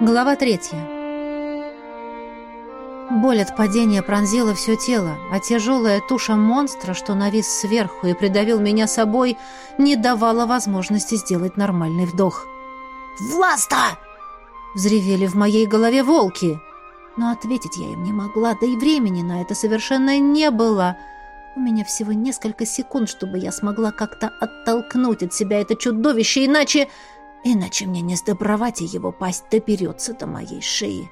Глава третья. Боль от падения пронзила все тело, а тяжелая туша монстра, что навис сверху и придавил меня собой, не давала возможности сделать нормальный вдох. «Власта!» — взревели в моей голове волки. Но ответить я им не могла, да и времени на это совершенно не было. У меня всего несколько секунд, чтобы я смогла как-то оттолкнуть от себя это чудовище, иначе... Иначе мне не сдобровать, и его пасть доберется до моей шеи.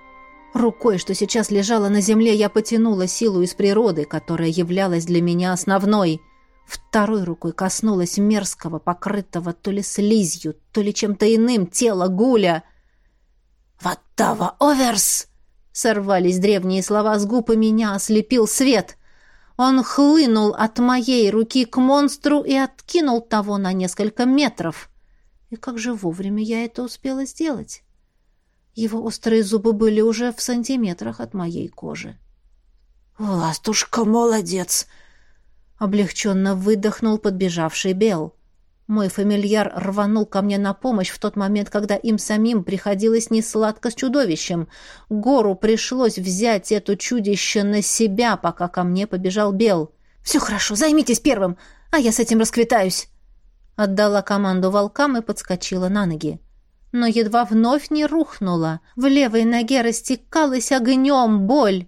Рукой, что сейчас лежала на земле, я потянула силу из природы, которая являлась для меня основной. Второй рукой коснулась мерзкого, покрытого то ли слизью, то ли чем-то иным тела гуля. «Ваттава оверс!» Сорвались древние слова с губ, и меня ослепил свет. Он хлынул от моей руки к монстру и откинул того на несколько метров. И как же вовремя я это успела сделать? Его острые зубы были уже в сантиметрах от моей кожи. «Ластушка, молодец!» Облегченно выдохнул подбежавший Бел. Мой фамильяр рванул ко мне на помощь в тот момент, когда им самим приходилось несладко с чудовищем. Гору пришлось взять это чудище на себя, пока ко мне побежал Бел. «Все хорошо, займитесь первым, а я с этим расквитаюсь!» Отдала команду волкам и подскочила на ноги. Но едва вновь не рухнула. В левой ноге растекалась огнем боль.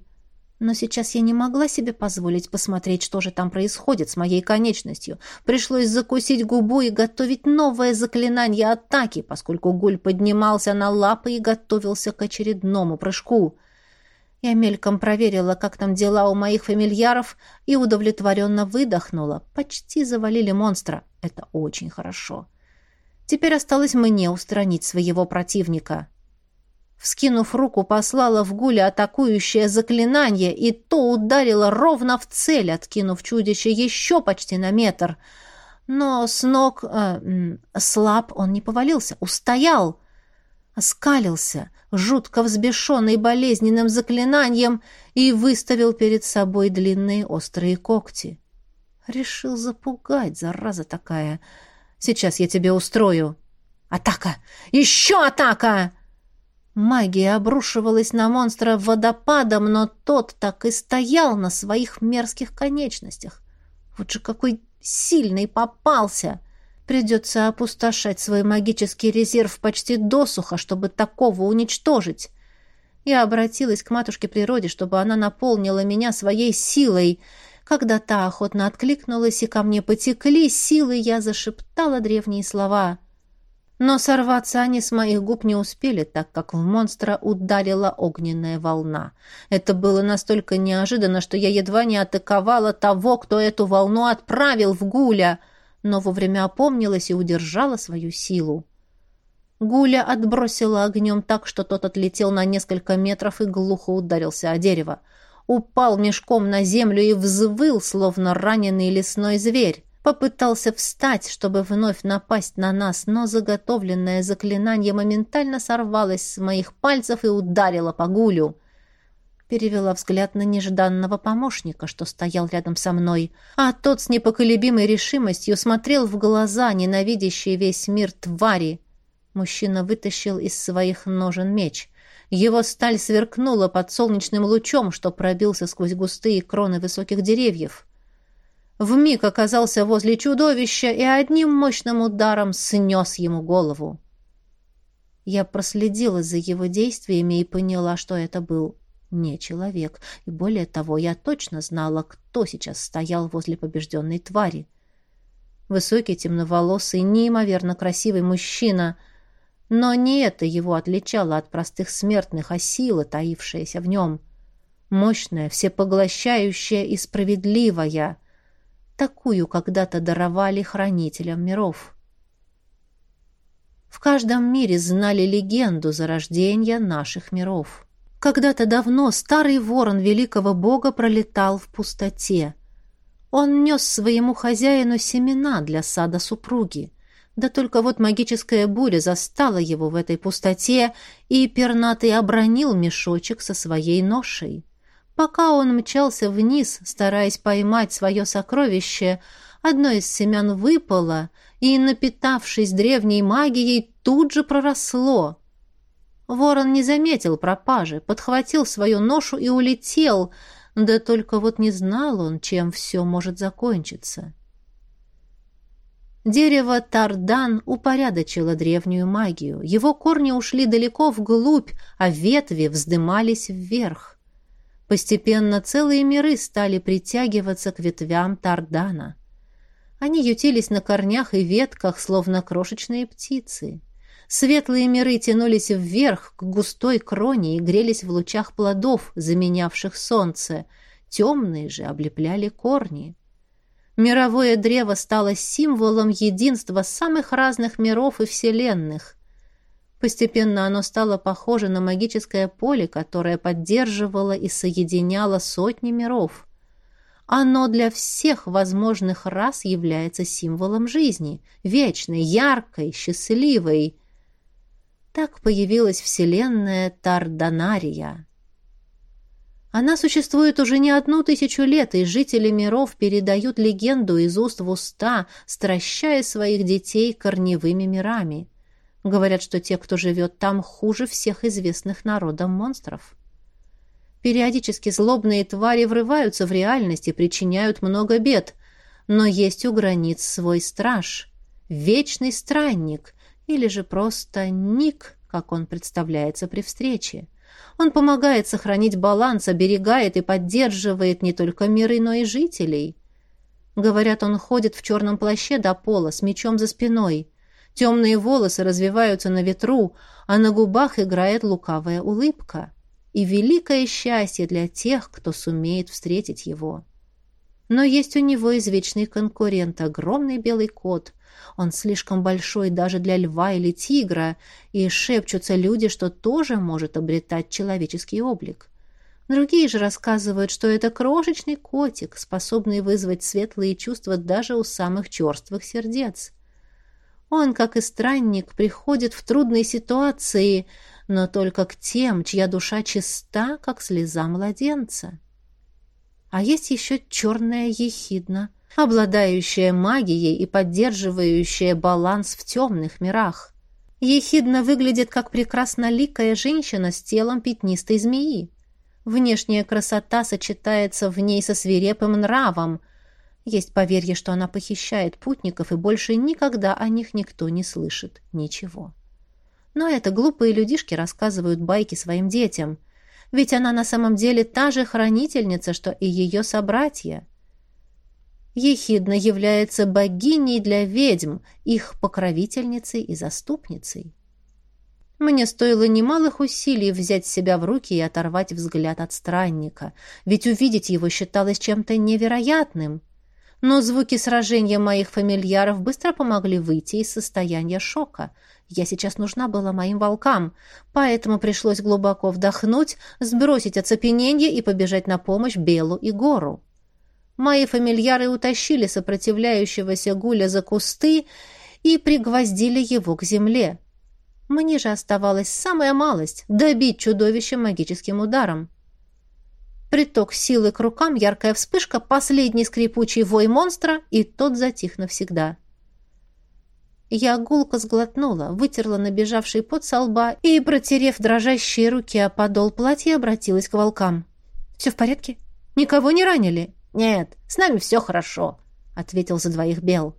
Но сейчас я не могла себе позволить посмотреть, что же там происходит с моей конечностью. Пришлось закусить губу и готовить новое заклинание атаки, поскольку гуль поднимался на лапы и готовился к очередному прыжку. Я мельком проверила, как там дела у моих фамильяров, и удовлетворенно выдохнула. Почти завалили монстра. Это очень хорошо. Теперь осталось мне устранить своего противника. Вскинув руку, послала в гуля атакующее заклинание, и то ударило ровно в цель, откинув чудище еще почти на метр. Но с ног... Э, слаб он не повалился, устоял. Оскалился, жутко взбешенный болезненным заклинанием, и выставил перед собой длинные острые когти. Решил запугать, зараза такая. Сейчас я тебе устрою. Атака! Еще атака! Магия обрушивалась на монстра водопадом, но тот так и стоял на своих мерзких конечностях. Вот же какой сильный попался! Придется опустошать свой магический резерв почти досуха, чтобы такого уничтожить. Я обратилась к матушке природе, чтобы она наполнила меня своей силой. Когда та охотно откликнулась и ко мне потекли силы, я зашептала древние слова. Но сорваться они с моих губ не успели, так как в монстра ударила огненная волна. Это было настолько неожиданно, что я едва не атаковала того, кто эту волну отправил в гуля — но вовремя опомнилась и удержала свою силу. Гуля отбросила огнем так, что тот отлетел на несколько метров и глухо ударился о дерево. Упал мешком на землю и взвыл, словно раненый лесной зверь. Попытался встать, чтобы вновь напасть на нас, но заготовленное заклинание моментально сорвалось с моих пальцев и ударило по Гулю перевела взгляд на нежданного помощника, что стоял рядом со мной, а тот с непоколебимой решимостью смотрел в глаза ненавидящие весь мир твари. Мужчина вытащил из своих ножен меч. Его сталь сверкнула под солнечным лучом, что пробился сквозь густые кроны высоких деревьев. Вмиг оказался возле чудовища и одним мощным ударом снес ему голову. Я проследила за его действиями и поняла, что это был не человек, и более того, я точно знала, кто сейчас стоял возле побежденной твари. Высокий, темноволосый, неимоверно красивый мужчина, но не это его отличало от простых смертных, а сила, таившаяся в нем. Мощная, всепоглощающая и справедливая. Такую когда-то даровали хранителям миров. В каждом мире знали легенду зарождения наших миров. Когда-то давно старый ворон великого бога пролетал в пустоте. Он нес своему хозяину семена для сада супруги. Да только вот магическая буря застала его в этой пустоте, и пернатый обронил мешочек со своей ношей. Пока он мчался вниз, стараясь поймать свое сокровище, одно из семян выпало и, напитавшись древней магией, тут же проросло — Ворон не заметил пропажи, подхватил свою ношу и улетел, да только вот не знал он, чем все может закончиться. Дерево Тардан упорядочило древнюю магию. Его корни ушли далеко вглубь, а ветви вздымались вверх. Постепенно целые миры стали притягиваться к ветвям Тардана. Они ютились на корнях и ветках, словно крошечные птицы. Светлые миры тянулись вверх к густой кроне и грелись в лучах плодов, заменявших солнце. Темные же облепляли корни. Мировое древо стало символом единства самых разных миров и вселенных. Постепенно оно стало похоже на магическое поле, которое поддерживало и соединяло сотни миров. Оно для всех возможных рас является символом жизни, вечной, яркой, счастливой. Так появилась вселенная Тарданария. Она существует уже не одну тысячу лет, и жители миров передают легенду из уст в уста, стращая своих детей корневыми мирами. Говорят, что те, кто живет там, хуже всех известных народам монстров. Периодически злобные твари врываются в реальность и причиняют много бед, но есть у границ свой страж, вечный странник, или же просто Ник, как он представляется при встрече. Он помогает сохранить баланс, оберегает и поддерживает не только миры, но и жителей. Говорят, он ходит в черном плаще до пола, с мечом за спиной. Темные волосы развиваются на ветру, а на губах играет лукавая улыбка. И великое счастье для тех, кто сумеет встретить его. Но есть у него извечный конкурент, огромный белый кот — он слишком большой даже для льва или тигра, и шепчутся люди, что тоже может обретать человеческий облик. Другие же рассказывают, что это крошечный котик, способный вызвать светлые чувства даже у самых черствых сердец. Он, как и странник, приходит в трудные ситуации, но только к тем, чья душа чиста, как слеза младенца. А есть еще черная ехидна — обладающая магией и поддерживающая баланс в темных мирах. Ехидна выглядит как прекрасно ликая женщина с телом пятнистой змеи. Внешняя красота сочетается в ней со свирепым нравом. Есть поверье, что она похищает путников, и больше никогда о них никто не слышит ничего. Но это глупые людишки рассказывают байки своим детям. Ведь она на самом деле та же хранительница, что и ее собратья. Ехидна является богиней для ведьм, их покровительницей и заступницей. Мне стоило немалых усилий взять себя в руки и оторвать взгляд от странника, ведь увидеть его считалось чем-то невероятным. Но звуки сражения моих фамильяров быстро помогли выйти из состояния шока. Я сейчас нужна была моим волкам, поэтому пришлось глубоко вдохнуть, сбросить оцепенение и побежать на помощь Белу и Гору. Мои фамильяры утащили сопротивляющегося гуля за кусты и пригвоздили его к земле. Мне же оставалась самая малость — добить чудовище магическим ударом. Приток силы к рукам, яркая вспышка, последний скрипучий вой монстра, и тот затих навсегда. Я гулко сглотнула, вытерла набежавший пот со лба и, протерев дрожащие руки о подол платья, обратилась к волкам. «Все в порядке? Никого не ранили?» «Нет, с нами все хорошо», — ответил за двоих Бел.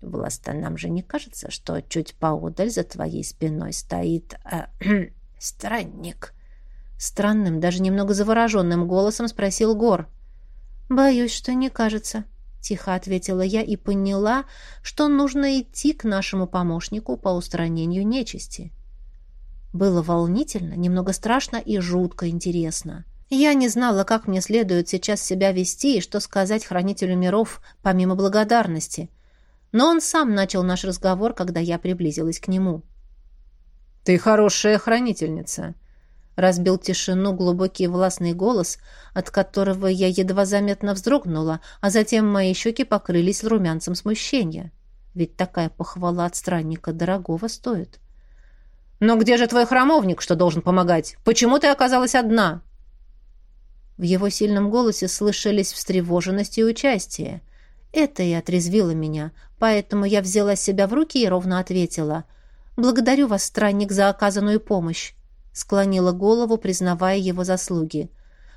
«Власта, нам же не кажется, что чуть поодаль за твоей спиной стоит э, странник?» Странным, даже немного завороженным голосом спросил Гор. «Боюсь, что не кажется», — тихо ответила я и поняла, что нужно идти к нашему помощнику по устранению нечисти. Было волнительно, немного страшно и жутко интересно. Я не знала, как мне следует сейчас себя вести и что сказать хранителю миров, помимо благодарности. Но он сам начал наш разговор, когда я приблизилась к нему. «Ты хорошая хранительница», — разбил тишину глубокий властный голос, от которого я едва заметно вздрогнула, а затем мои щеки покрылись румянцем смущения. Ведь такая похвала от странника дорогого стоит. «Но где же твой храмовник, что должен помогать? Почему ты оказалась одна?» В его сильном голосе слышались встревоженность и участие. Это и отрезвило меня, поэтому я взяла себя в руки и ровно ответила. «Благодарю вас, странник, за оказанную помощь», — склонила голову, признавая его заслуги.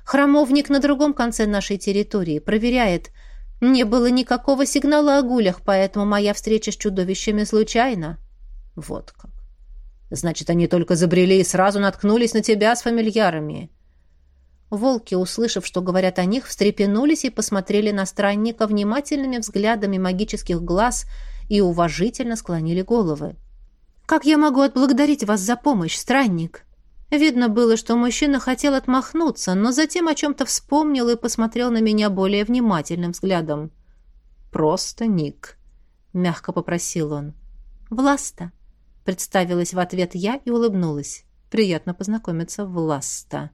«Храмовник на другом конце нашей территории проверяет. Не было никакого сигнала о гулях, поэтому моя встреча с чудовищами случайна». «Вот как. Значит, они только забрели и сразу наткнулись на тебя с фамильярами». Волки, услышав, что говорят о них, встрепенулись и посмотрели на странника внимательными взглядами магических глаз и уважительно склонили головы. «Как я могу отблагодарить вас за помощь, странник?» Видно было, что мужчина хотел отмахнуться, но затем о чем-то вспомнил и посмотрел на меня более внимательным взглядом. «Просто Ник», — мягко попросил он. «Власта», — представилась в ответ я и улыбнулась. «Приятно познакомиться, Власта».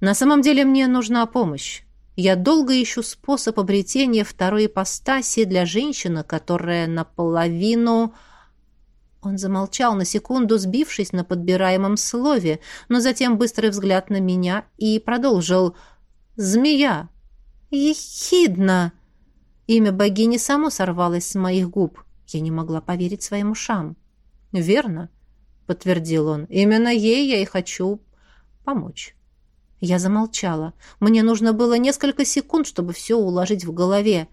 На самом деле мне нужна помощь. Я долго ищу способ обретения второй ипостаси для женщины, которая наполовину... Он замолчал на секунду, сбившись на подбираемом слове, но затем быстрый взгляд на меня и продолжил. «Змея!» «Ехидна!» Имя богини само сорвалось с моих губ. Я не могла поверить своим ушам. «Верно», — подтвердил он. «Именно ей я и хочу помочь». Я замолчала. Мне нужно было несколько секунд, чтобы все уложить в голове.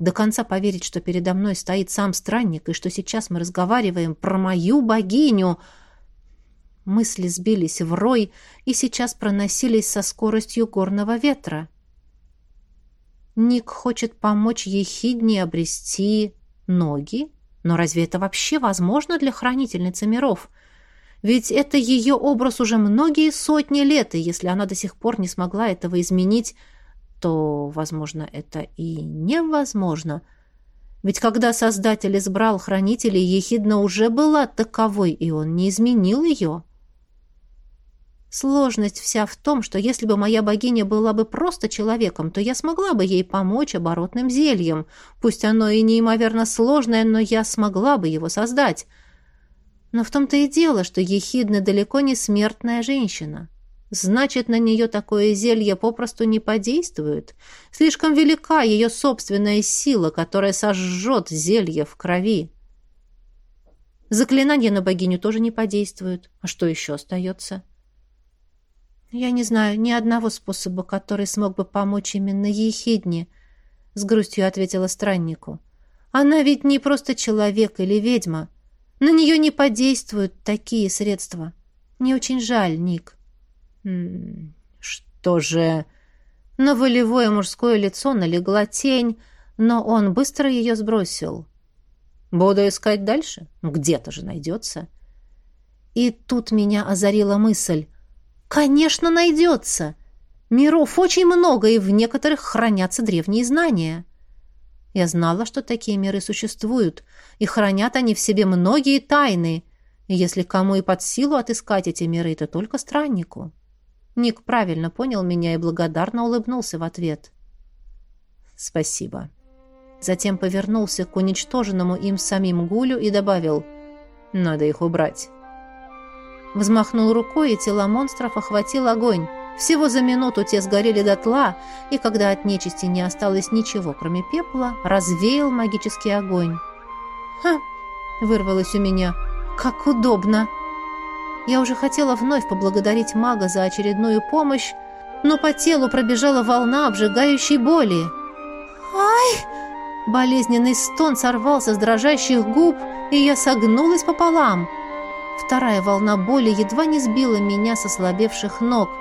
До конца поверить, что передо мной стоит сам странник, и что сейчас мы разговариваем про мою богиню. Мысли сбились в рой и сейчас проносились со скоростью горного ветра. Ник хочет помочь Ехидне обрести ноги? Но разве это вообще возможно для хранительницы миров? — ведь это ее образ уже многие сотни лет, и если она до сих пор не смогла этого изменить, то, возможно, это и невозможно. Ведь когда Создатель избрал хранителей, Ехидна уже была таковой, и он не изменил ее. Сложность вся в том, что если бы моя богиня была бы просто человеком, то я смогла бы ей помочь оборотным зельем. Пусть оно и неимоверно сложное, но я смогла бы его создать. Но в том-то и дело, что Ехидна далеко не смертная женщина. Значит, на нее такое зелье попросту не подействует. Слишком велика ее собственная сила, которая сожжет зелье в крови. Заклинания на богиню тоже не подействуют. А что еще остается? Я не знаю ни одного способа, который смог бы помочь именно Ехидне, с грустью ответила страннику. Она ведь не просто человек или ведьма. На нее не подействуют такие средства. Мне очень жаль, Ник. Что же... На волевое мужское лицо налегла тень, но он быстро ее сбросил. Буду искать дальше? Где-то же найдется. И тут меня озарила мысль. Конечно, найдется. Миров очень много, и в некоторых хранятся древние знания. Я знала, что такие миры существуют, и хранят они в себе многие тайны. Если кому и под силу отыскать эти миры, то только страннику. Ник правильно понял меня и благодарно улыбнулся в ответ. «Спасибо». Затем повернулся к уничтоженному им самим Гулю и добавил «Надо их убрать». Взмахнул рукой, и тело монстров охватил огонь. Всего за минуту те сгорели дотла, и когда от нечисти не осталось ничего, кроме пепла, развеял магический огонь. «Ха!» — вырвалось у меня. «Как удобно!» Я уже хотела вновь поблагодарить мага за очередную помощь, но по телу пробежала волна обжигающей боли. «Ай!» Болезненный стон сорвался с дрожащих губ, и я согнулась пополам. Вторая волна боли едва не сбила меня со слабевших ног —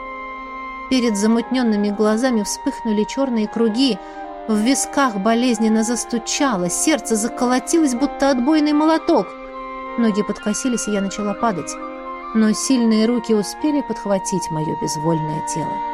Перед замутненными глазами вспыхнули черные круги, в висках болезненно застучало, сердце заколотилось, будто отбойный молоток. Ноги подкосились, и я начала падать. Но сильные руки успели подхватить мое безвольное тело.